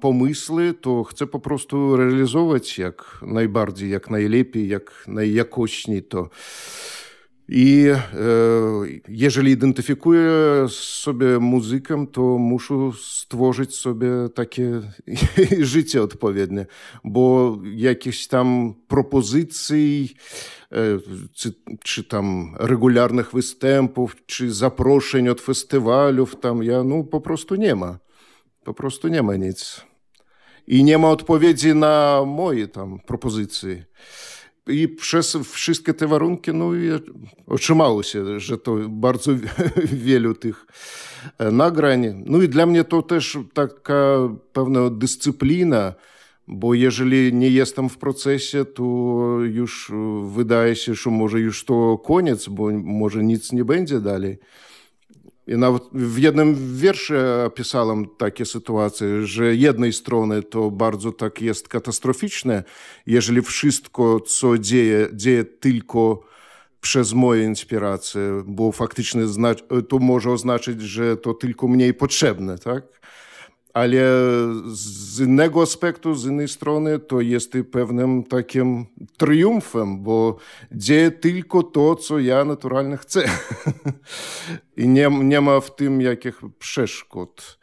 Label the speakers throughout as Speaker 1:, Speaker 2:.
Speaker 1: pomysły, to chcę po prostu realizować jak najbardziej, jak najlepiej, jak najjakośniej to. I e, jeżeli identyfikuję sobie muzykę, to muszę stworzyć sobie takie życie odpowiednie, bo jakichś tam propozycji, e, czy, czy tam regularnych występów, czy zaproszeń od festiwalów, tam ja no po prostu nie ma. Po prostu nie ma nic. I nie ma odpowiedzi na moje tam propozycje. I przez wszystkie te warunki no, otrzymało się, że to bardzo wielu tych nagrań. No i dla mnie to też taka pewna dyscyplina, bo jeżeli nie jestem w procesie, to już wydaje się, że może już to koniec, bo może nic nie będzie dalej. I nawet w jednym wierszu opisałem takie sytuacje, że jednej strony to bardzo tak jest katastroficzne, jeżeli wszystko, co dzieje, dzieje tylko przez moje inspiracje, bo faktycznie to może oznaczać, że to tylko mniej potrzebne, tak? Ale z innego aspektu, z innej strony, to jest i pewnym takim triumfem, bo dzieje tylko to, co ja naturalnie chcę. I nie, nie ma w tym jakich przeszkód.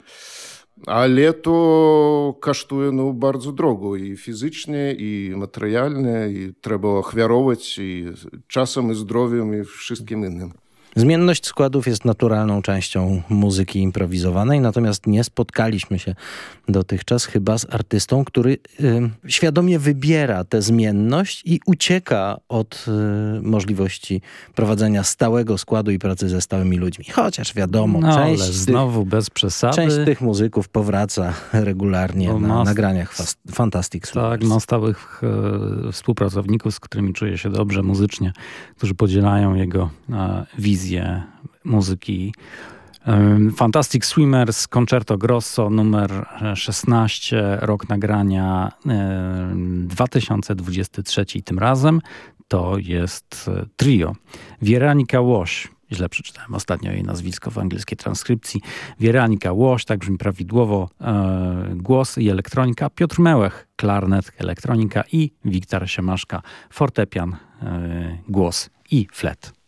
Speaker 1: Ale to kosztuje no, bardzo drogo i fizycznie, i materialnie, i trzeba ochwiarować i czasem, i zdrowiem, i wszystkim innym.
Speaker 2: Zmienność składów jest naturalną częścią muzyki improwizowanej, natomiast nie spotkaliśmy się dotychczas chyba z artystą, który y, świadomie wybiera tę zmienność i ucieka od y, możliwości prowadzenia stałego składu i pracy ze stałymi ludźmi. Chociaż wiadomo,
Speaker 3: no,
Speaker 2: część,
Speaker 3: ale znowu tych, bez przesady.
Speaker 2: część tych muzyków powraca regularnie na ma, nagraniach Fantastic Swimmers.
Speaker 3: Tak, ma stałych e, współpracowników, z którymi czuje się dobrze muzycznie, którzy podzielają jego e, wizję wizję muzyki. Fantastic Swimmers, Concerto Grosso numer 16, rok nagrania 2023 tym razem. To jest e, trio. Wieranika Łoś, źle przeczytałem ostatnio jej nazwisko w angielskiej transkrypcji. Wieranika Łoś, tak brzmi prawidłowo, e, głos i elektronika. Piotr Mełech, klarnet, elektronika i Wiktor Siemaszka, fortepian, e, głos i flet.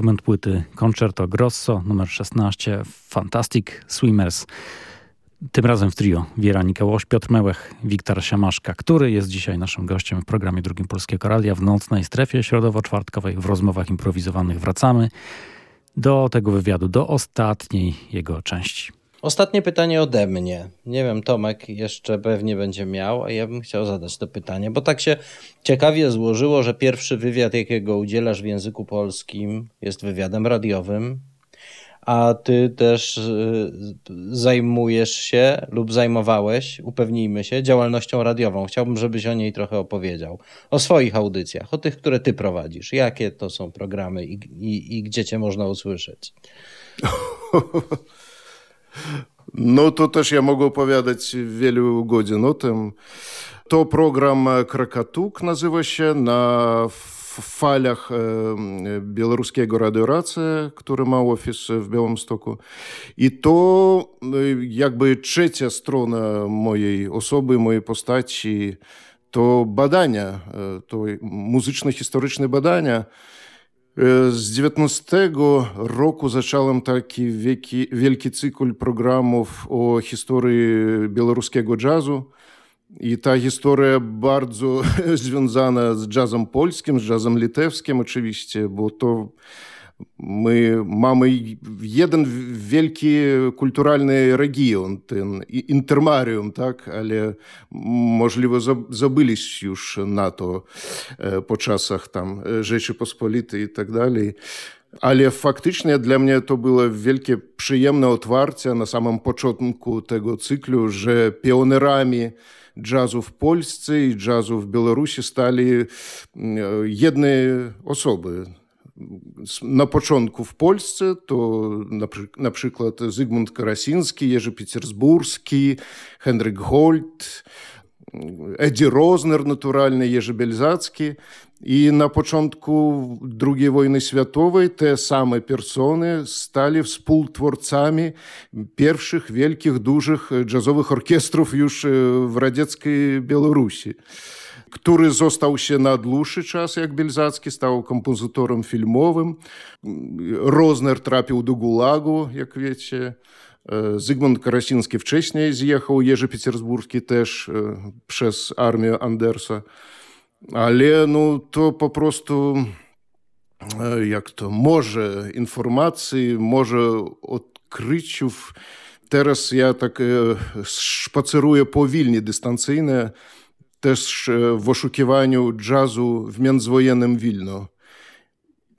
Speaker 3: Fragment płyty Concerto Grosso numer 16 Fantastic Swimmers. Tym razem w trio Wiera Nikałosz, Piotr Mełech, Wiktor Siamaszka, który jest dzisiaj naszym gościem w programie Drugim Polskiego Radia w nocnej strefie środowo-czwartkowej. W rozmowach improwizowanych wracamy do tego wywiadu, do ostatniej jego części.
Speaker 2: Ostatnie pytanie ode mnie. Nie wiem, Tomek jeszcze pewnie będzie miał, a ja bym chciał zadać to pytanie, bo tak się ciekawie złożyło, że pierwszy wywiad, jakiego udzielasz w języku polskim, jest wywiadem radiowym, a ty też y, zajmujesz się lub zajmowałeś, upewnijmy się, działalnością radiową. Chciałbym, żebyś o niej trochę opowiedział. O swoich audycjach, o tych, które ty prowadzisz. Jakie to są programy i, i, i gdzie cię można usłyszeć?
Speaker 1: Ну тут ж я могу павядаць велю годзіну тым то програма э, кракатук называще на фалях э, э беларускего радыёрацыя который маў офіс э, в белом стоку і то як бы чэця строна моей особы моей постаці то бадання то музычна-гістарычнае бадання то z 19 roku zacząłem taki wielki cykl programów o historii białoruskiego jazzu. I ta historia bardzo związana z jazzem polskim, z jazzem litewskim oczywiście, bo to мы мамы еден велькі культуральны рэгіён інтэрмарыум так? Але можліва забыліся ж нато э, по часах там э, жэчы паспаліты і так далей. Але фактычна для мне то было велькі прыемна ўтварце на самым пачатку таго цыклю же піонерамі джазу в польсцы і джазу в беларусі сталі э, едныя асобы на пачатку в Польсцы то напрыклад Зygmunt карасінскі ежапецерсбургскі Хендрык Гольд Эдзі Рознер натуральна ежабельзацкі і на пачатку другой войны святовай тыя самыя персоны сталі спултворцамі першых вялікіх дужых э, джазовых оркестров юж э, в радзецкай Беларусі. Który został się na dłuższy czas, jak Bielzacki, stał kompozytorem filmowym. Rozner trafił do Gulagu, jak wiecie. Zygmunt Karasiński wcześniej zjechał, Jerzy Petersburski też przez armię Andersa. Ale no, to po prostu jak to, może informacji, może odkryciów. Teraz ja tak spaceruję powilnie, dystancyjnie też w oszukiwaniu jazzu w międzywojennym Wilno.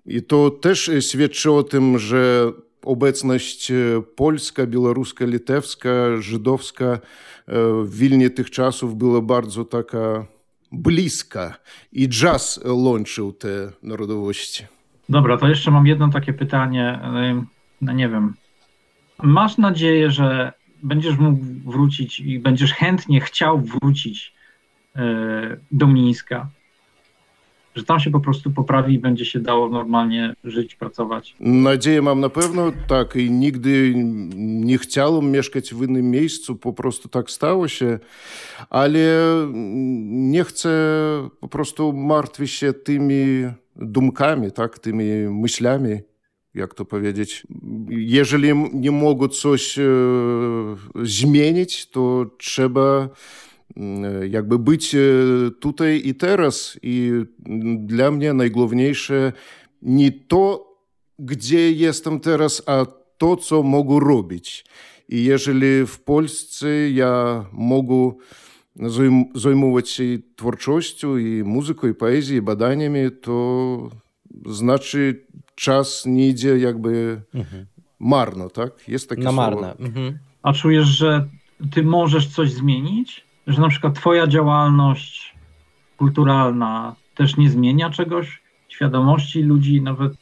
Speaker 1: I to też świadczy o tym, że obecność polska, białoruska, litewska, żydowska w Wilnie tych czasów była bardzo taka bliska i jazz łączył te narodowości.
Speaker 3: Dobra, to jeszcze mam jedno takie pytanie. No nie wiem. Masz nadzieję, że będziesz mógł wrócić i będziesz chętnie chciał wrócić E, do Mińska. Że tam się po prostu poprawi i będzie się dało normalnie żyć, pracować.
Speaker 1: Nadzieję mam na pewno, tak. I nigdy nie chciałem mieszkać w innym miejscu, po prostu tak stało się. Ale nie chcę po prostu martwić się tymi dumkami, tak, tymi myślami jak to powiedzieć, jeżeli nie mogą coś e, zmienić, to trzeba jakby być tutaj i teraz. I dla mnie najgłówniejsze nie to, gdzie jestem teraz, a to, co mogę robić. I jeżeli w Polsce ja mogę zajmować się twórczością i muzyką, i poezją, i badaniami, to znaczy czas nie idzie jakby mhm. marno, tak?
Speaker 2: Jest takie Na marne. Mhm.
Speaker 3: A czujesz, że ty możesz coś zmienić? Że na przykład twoja działalność kulturalna też nie zmienia czegoś, świadomości ludzi, nawet,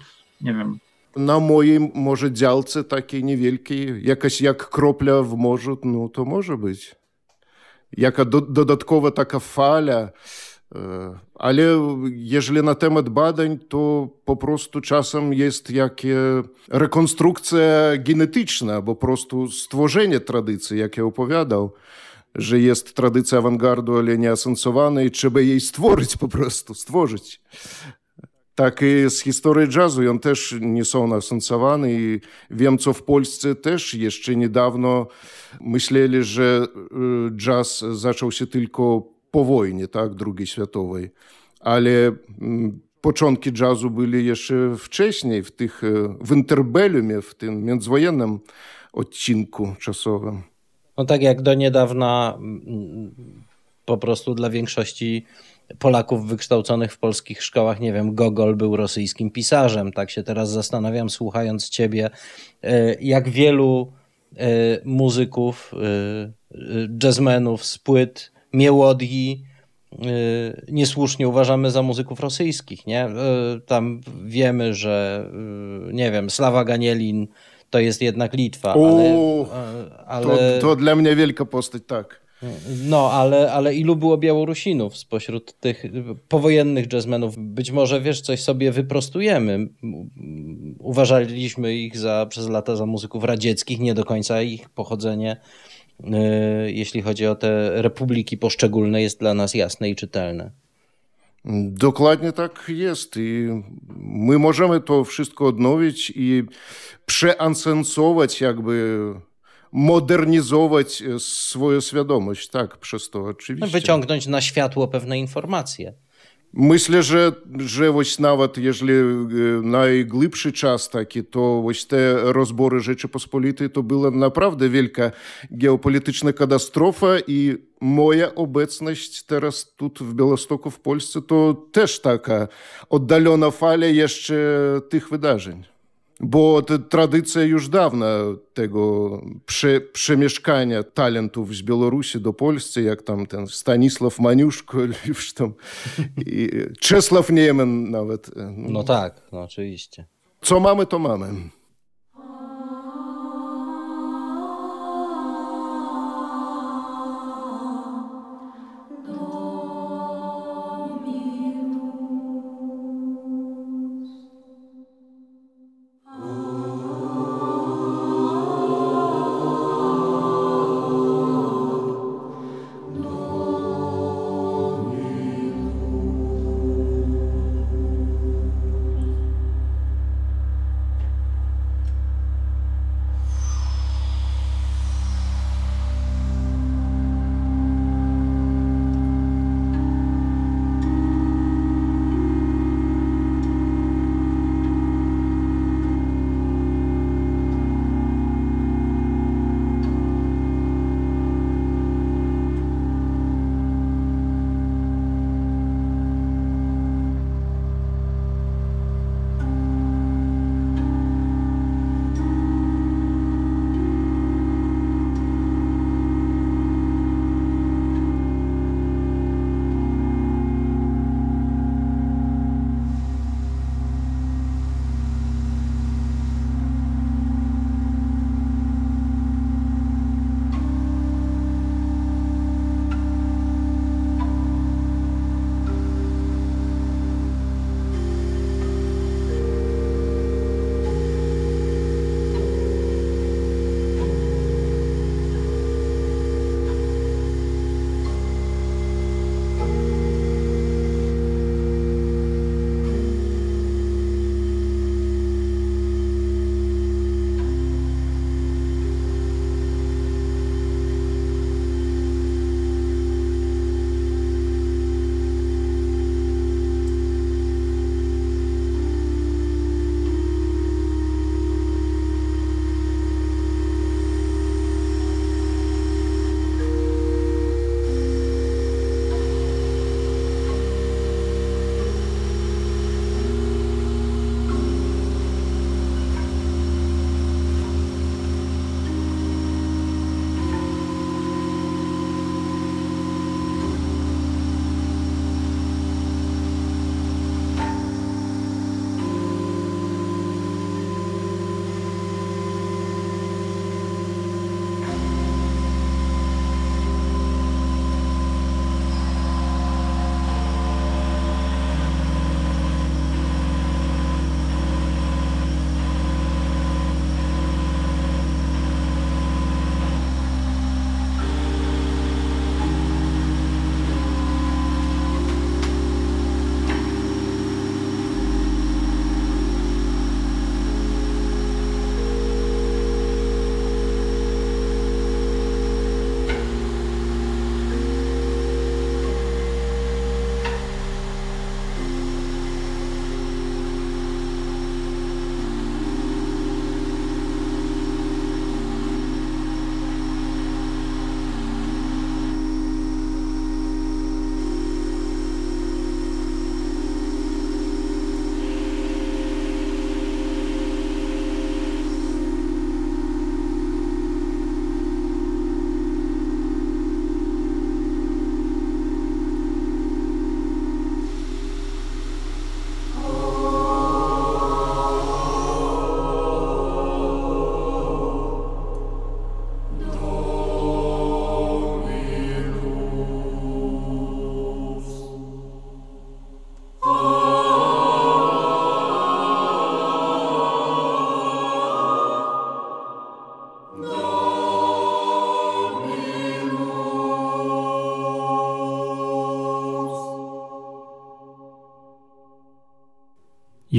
Speaker 3: nie wiem.
Speaker 1: Na mojej może działce takiej niewielkiej, jakaś jak kropla w morzu, no to może być. Jaka do, dodatkowa taka fala, e, ale jeżeli na temat badań, to po prostu czasem jest jakie rekonstrukcja genetyczna, bo po prostu stworzenie tradycji, jak ja opowiadał że jest tradycja awangardu, ale nieasensowana i trzeba jej stworzyć po prostu, stworzyć. tak i z historii jazzu. On też nie są asensowany i wiem, co w Polsce też jeszcze niedawno myśleli, że jazz zaczął się tylko po wojnie, tak, II światowej. Ale początki jazzu byli jeszcze wcześniej, w, tych, w interbellumie, w tym międzywojennym odcinku czasowym.
Speaker 2: No tak jak do niedawna po prostu dla większości Polaków wykształconych w polskich szkołach, nie wiem, Gogol był rosyjskim pisarzem. Tak się teraz zastanawiam, słuchając ciebie, e, jak wielu e, muzyków, e, jazzmenów z płyt, miłodii niesłusznie uważamy za muzyków rosyjskich, nie? Tam wiemy, że nie wiem, Slawa Ganielin to jest jednak Litwa, ale...
Speaker 1: ale... To, to dla mnie wielka postać, tak.
Speaker 2: No, ale, ale ilu było Białorusinów spośród tych powojennych jazzmenów? Być może, wiesz, coś sobie wyprostujemy. Uważaliśmy ich za, przez lata za muzyków radzieckich, nie do końca ich pochodzenie, yy, jeśli chodzi o te republiki poszczególne, jest dla nas jasne i czytelne.
Speaker 1: Dokładnie tak jest i my możemy to wszystko odnowić i przeansensować jakby modernizować e, swoją świadomość, tak, przez to oczywiście.
Speaker 2: No, wyciągnąć na światło pewne informacje.
Speaker 1: Мысля же же вось нават ежели э, найглыбшы час такі то вось те разборы рэчы паспаліты то была направда велька геапалітычная катастрофа і моя обецнасць teraz тут в беластоку в польцы то теж така аддалёна фаля яшчэ тых выдажень Bo to tradycja już dawna tego prze, przemieszkania talentów z Białorusi do Polski, jak tam ten Stanisław Maniuszko, już tam i Czesław Niemen nawet.
Speaker 2: No tak, no oczywiście.
Speaker 1: Co mamy, to mamy.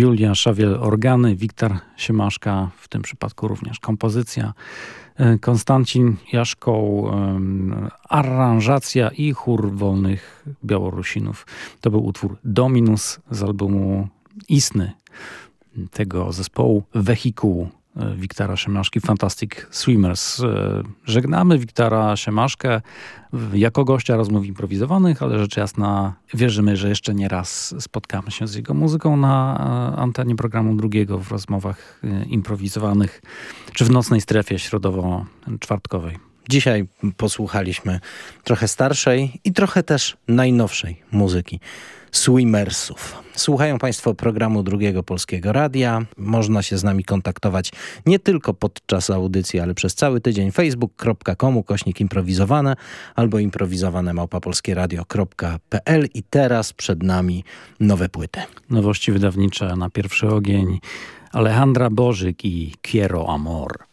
Speaker 3: Julia Szawiel organy, Wiktor Siemaszka, w tym przypadku również kompozycja, e, Konstancin Jaszkoł, aranżacja i chór wolnych Białorusinów. To był utwór Dominus z albumu Isny tego zespołu Wehikułu. E, Wiktora Szymaszki, Fantastic Swimmers. E, żegnamy Wiktora Szymaszkę jako gościa rozmów improwizowanych, ale rzecz jasna wierzymy, że jeszcze nie raz spotkamy się z jego muzyką na e, antenie programu drugiego w rozmowach improwizowanych, czy w nocnej strefie środowo-czwartkowej.
Speaker 2: Dzisiaj posłuchaliśmy trochę starszej i trochę też najnowszej muzyki. Swimmersów. Słuchają Państwo programu Drugiego Polskiego Radia. Można się z nami kontaktować nie tylko podczas audycji, ale przez cały tydzień. facebook.com kośnik improwizowane albo improwizowane małpapolskieradio.pl i teraz przed nami nowe płyty.
Speaker 3: Nowości wydawnicze na pierwszy ogień Alejandra Bożyk i Quiero Amor.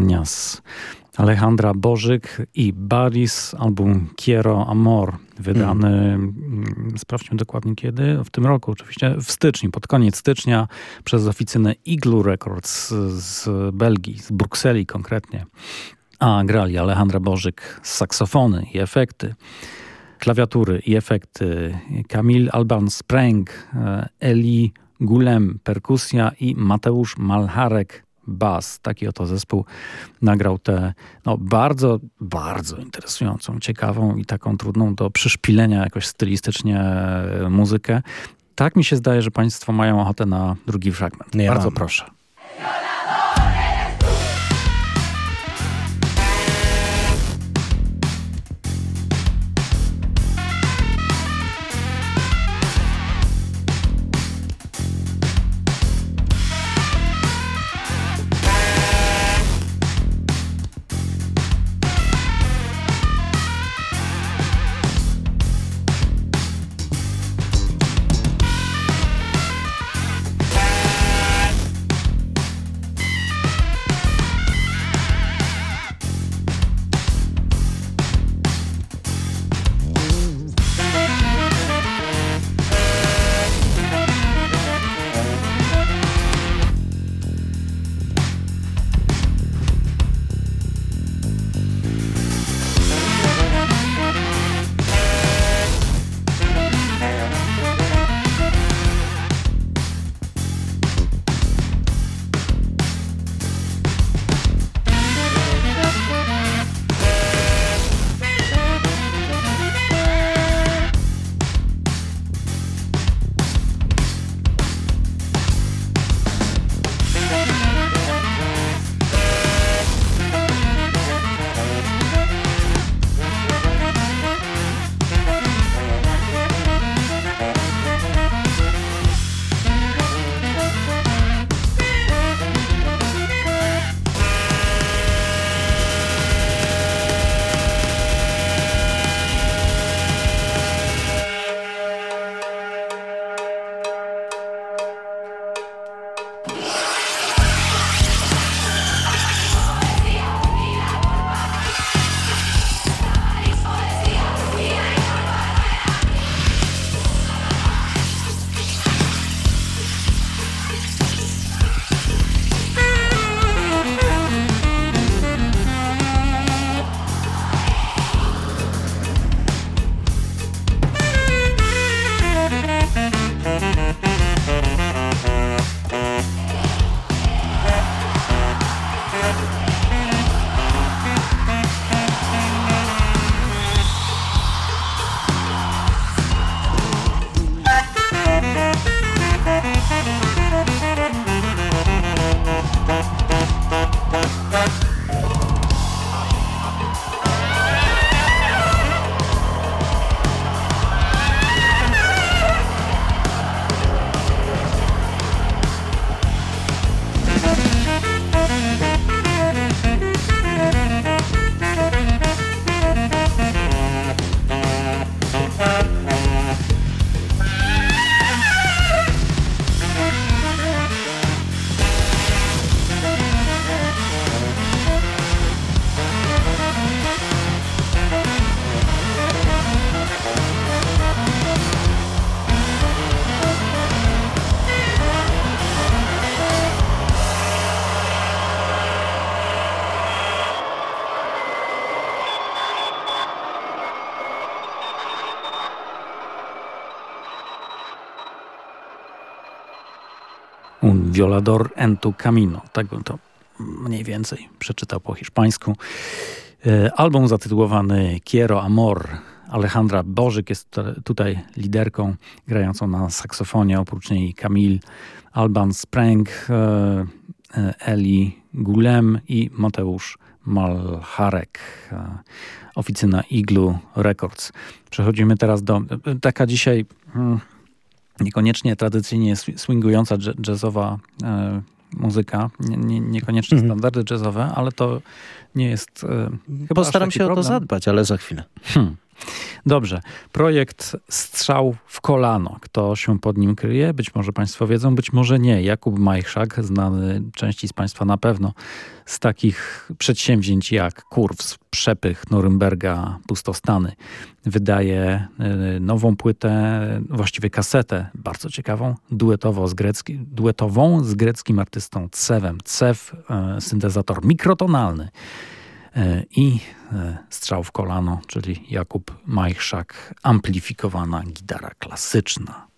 Speaker 3: Teleranias. Alejandra Bożyk i Baris, album Quiero Amor, wydany, mm. sprawdźmy dokładnie kiedy, w tym roku oczywiście, w styczniu, pod koniec stycznia przez oficynę Iglu Records z Belgii, z Brukseli konkretnie. A grali Alejandra Bożyk z saksofony i efekty. klawiatury i efekty Kamil Alban Spreng, e, Eli Gulem perkusja i Mateusz Malharek bas. Taki oto zespół nagrał tę no, bardzo, bardzo interesującą, ciekawą i taką trudną do przyszpilenia jakoś stylistycznie muzykę. Tak mi się zdaje, że Państwo mają ochotę na drugi fragment. Ja bardzo mam. proszę. Violador en tu camino. Tak bym to mniej więcej przeczytał po hiszpańsku. E, album zatytułowany Quiero Amor Alejandra Bożyk jest tutaj liderką grającą na saksofonie, oprócz niej Kamil Alban Spreng, e, e, Eli Gulem i Mateusz Malharek. Oficyna Iglu Records. Przechodzimy teraz do... Taka dzisiaj... Niekoniecznie tradycyjnie swingująca jazzowa e, muzyka, nie, nie, niekoniecznie mhm. standardy jazzowe, ale to nie jest
Speaker 2: e, Postaram się problem. o to zadbać, ale za chwilę. Hmm.
Speaker 3: Dobrze. Projekt Strzał w kolano. Kto się pod nim kryje? Być może Państwo wiedzą, być może nie. Jakub Majchrzak, znany części z Państwa na pewno z takich przedsięwzięć jak Kurws, Przepych, Norymberga, Pustostany. Wydaje y, nową płytę, właściwie kasetę, bardzo ciekawą, duetowo z grecki, duetową z greckim artystą Cewem. Cew, y, syntezator mikrotonalny i strzał w kolano, czyli Jakub Majchrzak, amplifikowana gitara klasyczna.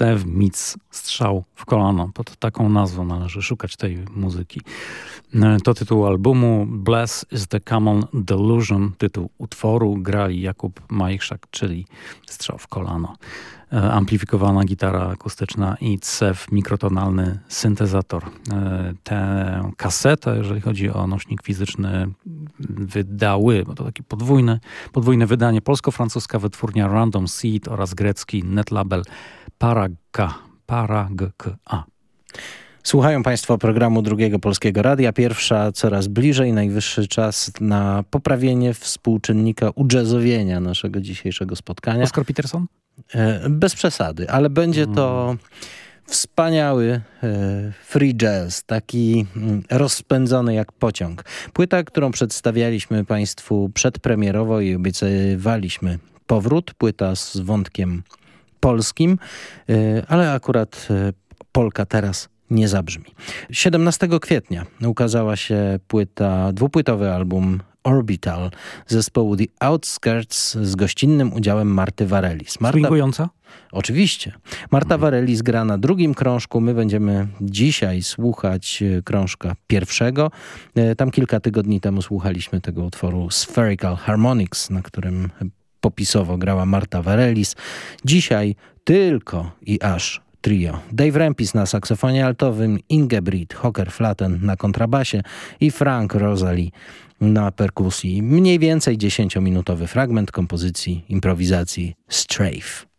Speaker 3: Cev Mitz, strzał w kolano. Pod taką nazwą należy szukać tej muzyki. E, to tytuł albumu. Bless is the Common Delusion. Tytuł utworu grali Jakub Majchrzak, czyli strzał w kolano. E, amplifikowana gitara akustyczna i CEF, mikrotonalny syntezator. E, tę kasetę, jeżeli chodzi o nośnik fizyczny, wydały, bo to takie podwójne, podwójne wydanie, polsko-francuska wytwórnia Random Seed oraz grecki netlabel Paragka, Paragka.
Speaker 2: Słuchają Państwo programu Drugiego Polskiego Radia. Pierwsza coraz bliżej, najwyższy czas na poprawienie współczynnika udżezowienia naszego dzisiejszego spotkania.
Speaker 3: Oscar Peterson?
Speaker 2: E, bez przesady, ale będzie to mm. wspaniały e, free jazz, taki mm, rozpędzony jak pociąg. Płyta, którą przedstawialiśmy Państwu przedpremierowo i obiecywaliśmy powrót. Płyta z wątkiem polskim, e, ale akurat Polka teraz nie zabrzmi. 17 kwietnia ukazała się płyta, dwupłytowy album Orbital zespołu The Outskirts z gościnnym udziałem Marty Varelis.
Speaker 3: Marta... Swingująca?
Speaker 2: Oczywiście. Marta mhm. Varelis gra na drugim krążku. My będziemy dzisiaj słuchać e, krążka pierwszego. E, tam kilka tygodni temu słuchaliśmy tego utworu Spherical Harmonics, na którym popisowo grała Marta Varelis. Dzisiaj tylko i aż trio. Dave Rempis na saksofonie altowym, Ingebrigt Hocker-Flatten na kontrabasie i Frank Rosalie na perkusji. Mniej więcej 10-minutowy fragment kompozycji improwizacji Strafe.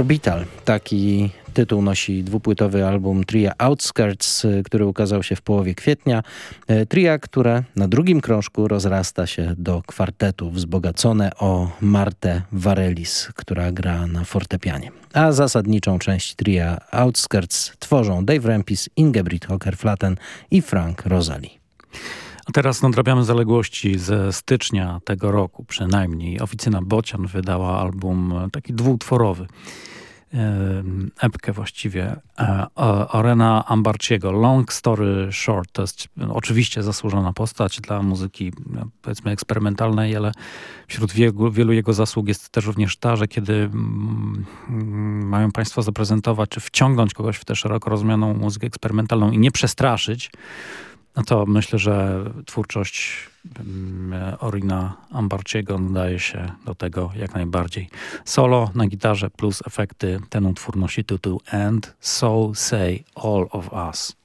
Speaker 2: Orbital, taki tytuł nosi dwupłytowy album Tria Outskirts, który ukazał się w połowie kwietnia. E, tria, które na drugim krążku rozrasta się do kwartetu wzbogacone o Martę Varelis, która gra na fortepianie. A zasadniczą część Tria Outskirts tworzą Dave Rampis, Ingebrigt Hocker-Flatten i Frank Rosalie.
Speaker 3: A teraz nadrabiamy zaległości ze stycznia tego roku przynajmniej. Oficyna Bocian wydała album taki dwutworowy epkę właściwie Orena Ambarciego. Long Story Short to jest oczywiście zasłużona postać dla muzyki powiedzmy eksperymentalnej, ale wśród wielu, wielu jego zasług jest też również ta, że kiedy mm, mają Państwo zaprezentować czy wciągnąć kogoś w tę szeroko rozumianą muzykę eksperymentalną i nie przestraszyć, no to myślę, że twórczość mm, Orina Ambarciego nadaje się do tego jak najbardziej. Solo na gitarze plus efekty ten utwór nosi tytuł And So Say All of Us.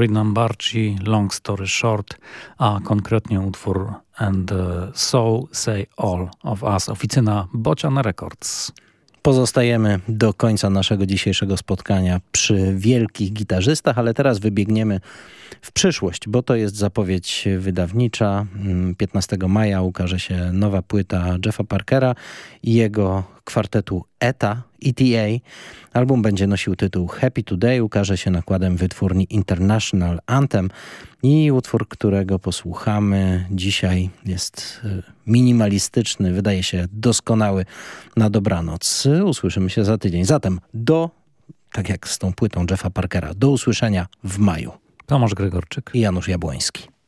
Speaker 3: Orinan Barci, Long Story Short, a konkretnie utwór And So Say All of Us, oficyna Bocian Records.
Speaker 2: Pozostajemy do końca naszego dzisiejszego spotkania przy wielkich gitarzystach, ale teraz wybiegniemy w przyszłość, bo to jest zapowiedź wydawnicza. 15 mm, maja ukaże się nowa płyta Jeffa Parkera i jego kwartetu ETA, ETA. Album będzie nosił tytuł Happy Today, ukaże się nakładem wytwórni International Anthem i utwór, którego posłuchamy dzisiaj jest y, minimalistyczny, wydaje się doskonały na dobranoc. Usłyszymy się za tydzień. Zatem do, tak jak z tą płytą Jeffa Parkera, do usłyszenia w maju.
Speaker 3: Tomasz Gregorczyk
Speaker 2: i Janusz Jabłoński.